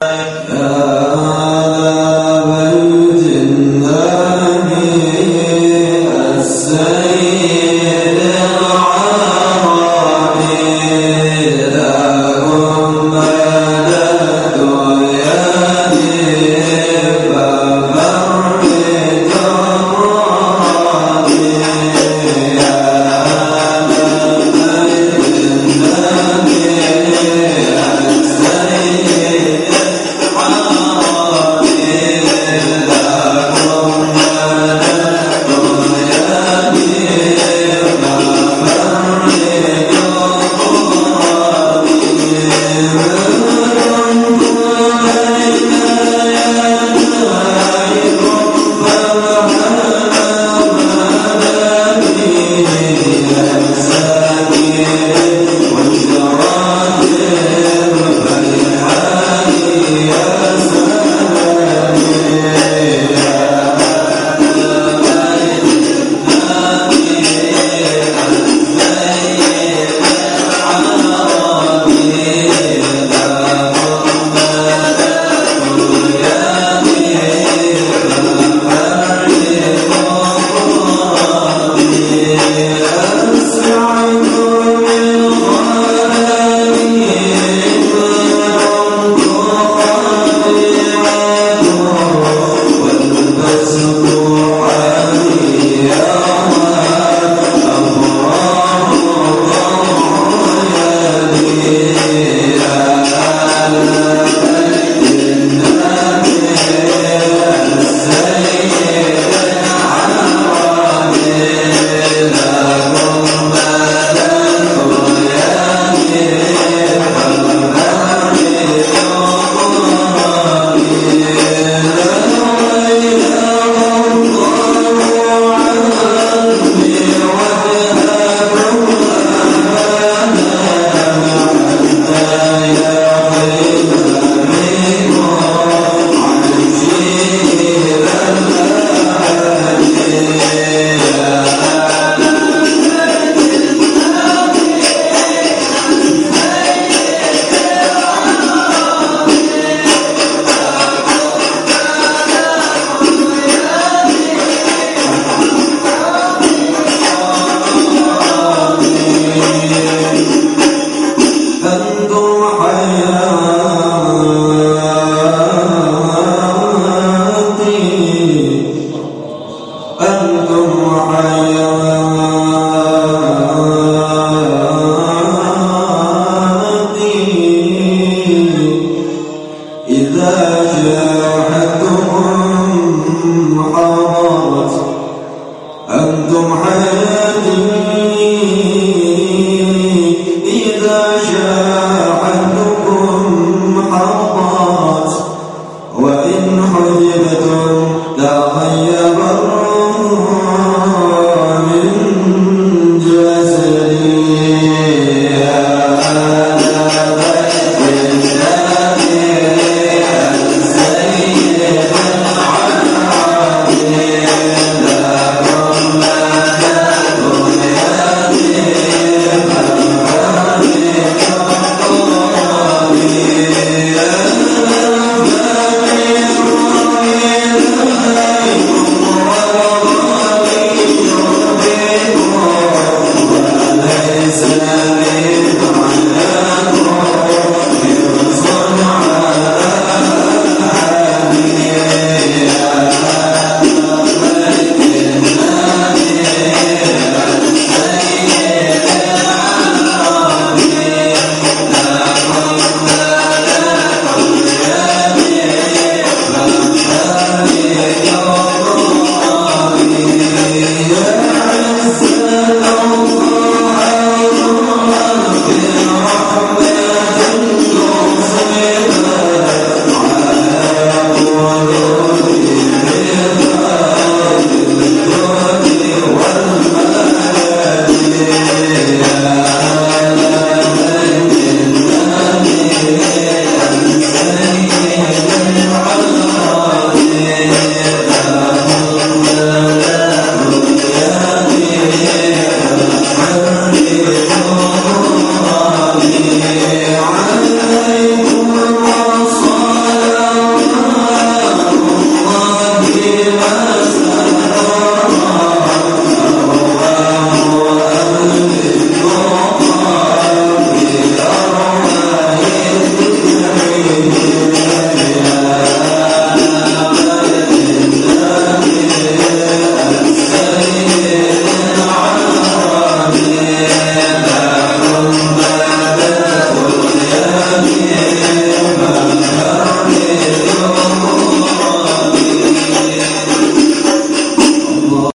Uh, on أنتم حياتي